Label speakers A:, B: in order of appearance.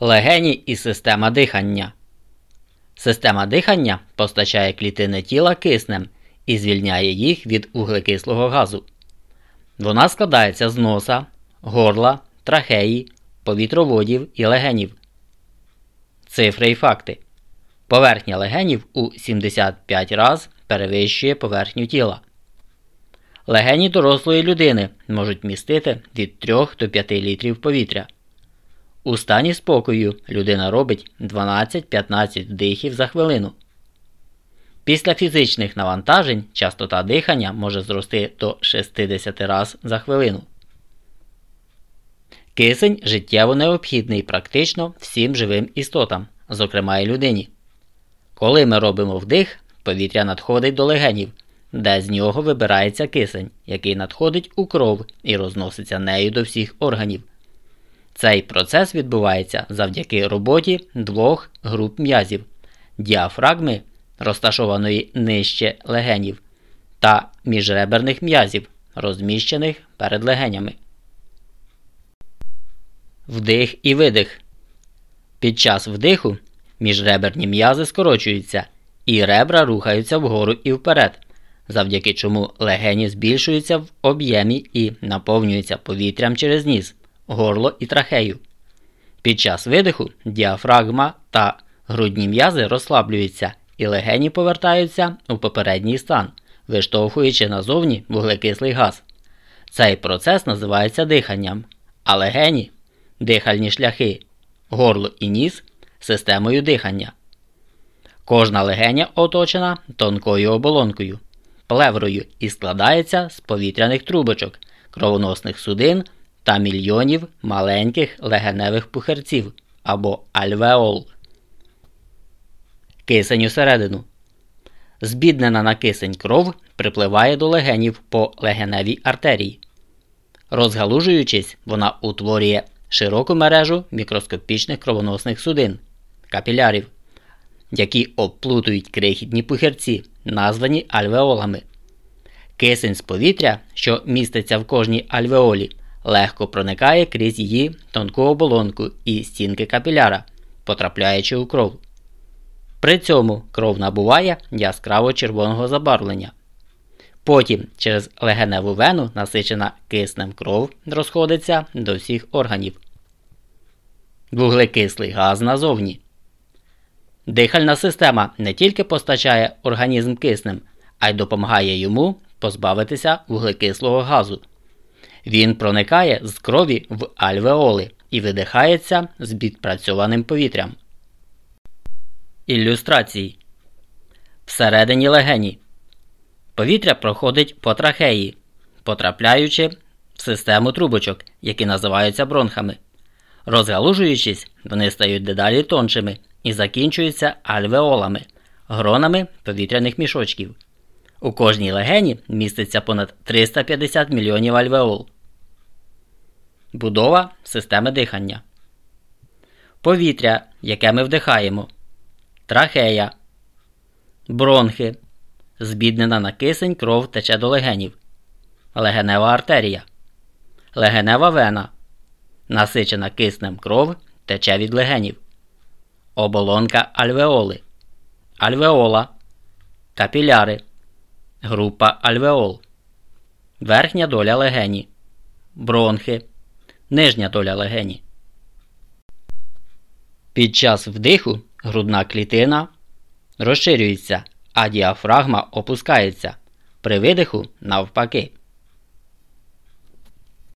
A: Легені і система дихання. Система дихання постачає клітини тіла киснем і звільняє їх від вуглекислого газу. Вона складається з носа, горла, трахеї, повітроводів і легенів. Цифри і факти. Поверхня легенів у 75 раз перевищує поверхню тіла. Легені дорослої людини можуть містити від 3 до 5 літрів повітря. У стані спокою людина робить 12-15 вдихів за хвилину. Після фізичних навантажень частота дихання може зрости до 60 раз за хвилину. Кисень життєво необхідний практично всім живим істотам, зокрема і людині. Коли ми робимо вдих, повітря надходить до легенів, де з нього вибирається кисень, який надходить у кров і розноситься нею до всіх органів. Цей процес відбувається завдяки роботі двох груп м'язів діафрагми, розташованої нижче легенів, та міжреберних м'язів, розміщених перед легенями. Вдих і видих. Під час вдиху міжреберні м'язи скорочуються, і ребра рухаються вгору і вперед, завдяки чому легені збільшуються в об'ємі і наповнюються повітрям через ніс горло і трахею. Під час видиху діафрагма та грудні м'язи розслаблюються і легені повертаються у попередній стан, виштовхуючи назовні вуглекислий газ. Цей процес називається диханням, а легені дихальні шляхи, горло і ніс системою дихання. Кожна легеня оточена тонкою оболонкою, плеврою і складається з повітряних трубочок, кровоносних судин та мільйонів маленьких легеневих пухерців або альвеол. Кисень усередину. Збіднена на кисень кров припливає до легенів по легеневій артерії. Розгалужуючись, вона утворює широку мережу мікроскопічних кровоносних судин капілярів, які обплутують крихітні пухерці, названі альвеолами. Кисень з повітря, що міститься в кожній альвеолі, легко проникає крізь її тонку оболонку і стінки капіляра, потрапляючи у кров. При цьому кров набуває яскраво червоного забарвлення. Потім через легеневу вену насичена киснем кров розходиться до всіх органів. Вуглекислий газ назовні. Дихальна система не тільки постачає організм киснем, а й допомагає йому позбавитися вуглекислого газу. Він проникає з крові в альвеоли і видихається з відпрацьованим повітрям. Ілюстрації Всередині легені. Повітря проходить по трахеї, потрапляючи в систему трубочок, які називаються бронхами. Розгалужуючись, вони стають дедалі тоншими і закінчуються альвеолами, гронами повітряних мішочків. У кожній легені міститься понад 350 мільйонів альвеол. Будова системи дихання. Повітря, яке ми вдихаємо. Трахея. Бронхи. Збіднена на кисень кров тече до легенів. Легенева артерія. Легенева вена. Насичена киснем кров тече від легенів. Оболонка альвеоли. Альвеола. Капіляри. Група альвеол. Верхня доля легені. Бронхи нижня доля легені. Під час вдиху грудна клітина розширюється, а діафрагма опускається. При видиху навпаки.